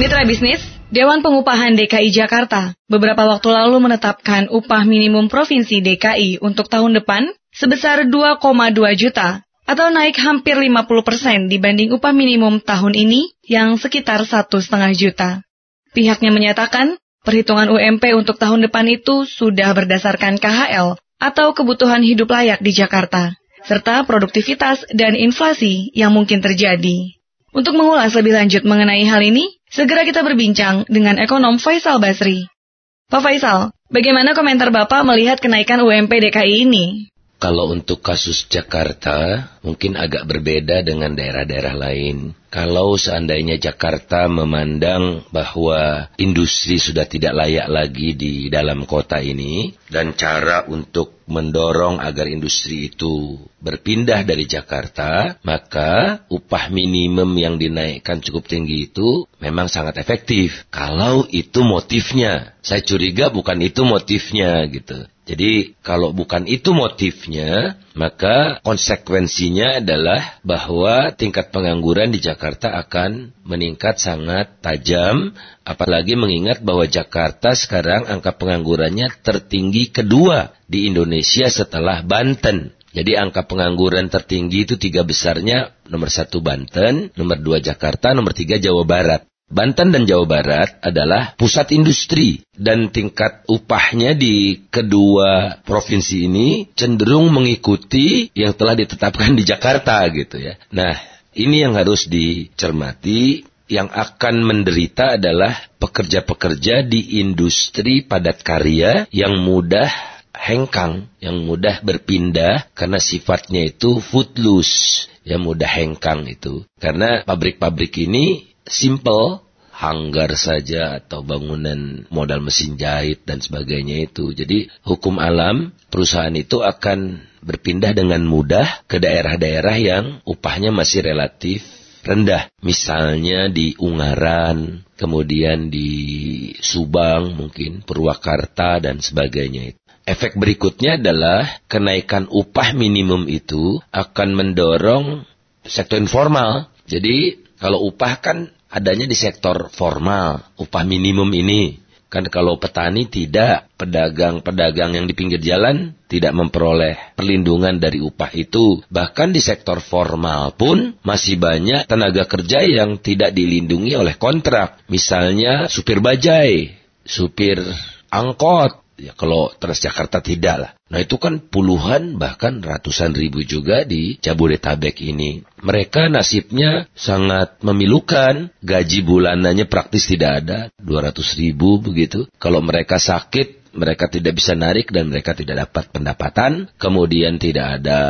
Mitra bisnis, Dewan Pengupahan DKI Jakarta beberapa waktu lalu menetapkan upah minimum Provinsi DKI untuk tahun depan sebesar 2,2 juta atau naik hampir 50 persen dibanding upah minimum tahun ini yang sekitar satu setengah juta. Pihaknya menyatakan perhitungan UMP untuk tahun depan itu sudah berdasarkan KHL atau kebutuhan hidup layak di Jakarta, serta produktivitas dan inflasi yang mungkin terjadi. Untuk mengulas lebih lanjut mengenai hal ini, segera kita berbincang dengan ekonom Faisal Basri. Pak Faisal, bagaimana komentar Bapak melihat kenaikan UMP DKI ini? Kalau untuk kasus Jakarta, mungkin agak berbeda dengan daerah-daerah lain. Kalau seandainya Jakarta memandang bahwa industri sudah tidak layak lagi di dalam kota ini, dan cara untuk mendorong agar industri itu berpindah dari Jakarta, maka upah minimum yang dinaikkan cukup tinggi itu memang sangat efektif. Kalau itu motifnya, saya curiga bukan itu motifnya gitu. Jadi kalau bukan itu motifnya, maka konsekuensinya adalah bahwa tingkat pengangguran di Jakarta akan meningkat sangat tajam, apalagi mengingat bahwa Jakarta sekarang angka penganggurannya tertinggi kedua di Indonesia setelah Banten. Jadi angka pengangguran tertinggi itu tiga besarnya, nomor satu Banten, nomor dua Jakarta, nomor tiga Jawa Barat. Banten dan Jawa Barat adalah pusat industri dan tingkat upahnya di kedua provinsi ini cenderung mengikuti yang telah ditetapkan di Jakarta gitu ya. Nah, ini yang harus dicermati. Yang akan menderita adalah pekerja-pekerja di industri padat karya yang mudah hengkang, yang mudah berpindah karena sifatnya itu footloose, yang mudah hengkang itu. Karena pabrik-pabrik ini simple, hanggar saja atau bangunan modal mesin jahit dan sebagainya itu. Jadi hukum alam perusahaan itu akan berpindah dengan mudah ke daerah-daerah yang upahnya masih relatif rendah. Misalnya di Ungaran, kemudian di Subang mungkin, Purwakarta dan sebagainya. Efek berikutnya adalah kenaikan upah minimum itu akan mendorong sektor informal. Jadi kalau upah kan adanya di sektor formal, upah minimum ini. Kan kalau petani tidak, pedagang-pedagang yang di pinggir jalan tidak memperoleh perlindungan dari upah itu. Bahkan di sektor formal pun masih banyak tenaga kerja yang tidak dilindungi oleh kontrak. Misalnya supir bajai, supir angkot, Ya, kalau Transjakarta tidak lah. Nah itu kan puluhan bahkan ratusan ribu juga di Jabodetabek ini. Mereka nasibnya sangat memilukan. Gaji bulanannya praktis tidak ada. 200 ribu begitu. Kalau mereka sakit mereka tidak bisa narik dan mereka tidak dapat pendapatan. Kemudian tidak ada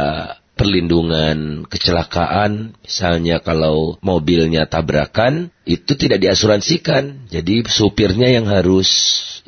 perlindungan kecelakaan, misalnya kalau mobilnya tabrakan, itu tidak diasuransikan. Jadi supirnya yang harus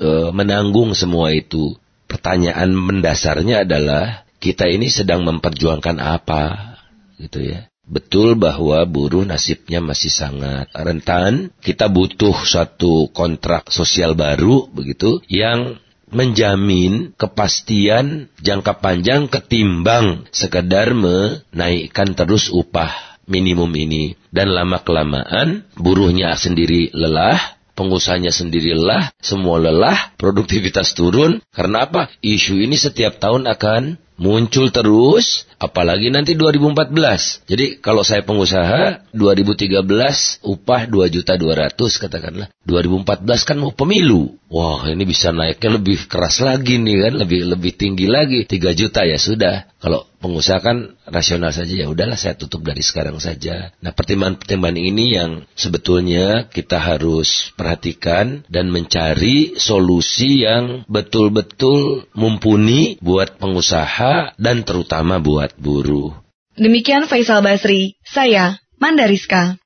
e, menanggung semua itu. Pertanyaan mendasarnya adalah kita ini sedang memperjuangkan apa, gitu ya. Betul bahwa buruh nasibnya masih sangat rentan. Kita butuh suatu kontrak sosial baru begitu yang menjamin kepastian jangka panjang ketimbang sekedar menaikkan terus upah minimum ini. Dan lama-kelamaan buruhnya sendiri lelah, pengusahanya sendiri lelah, semua lelah, produktivitas turun. Karena apa? Isu ini setiap tahun akan muncul terus, apalagi nanti 2014. Jadi kalau saya pengusaha, 2013 upah 2 juta 200 katakanlah. 2014 kan mau pemilu. Wah ini bisa naiknya lebih keras lagi nih kan, lebih lebih tinggi lagi. 3 juta ya sudah. Kalau pengusaha kan rasional saja ya udahlah saya tutup dari sekarang saja. Nah pertimbangan-pertimbangan ini yang sebetulnya kita harus perhatikan dan mencari solusi yang betul-betul mumpuni buat pengusaha dan terutama buat buruh. Demikian Faisal Basri, saya Mandariska.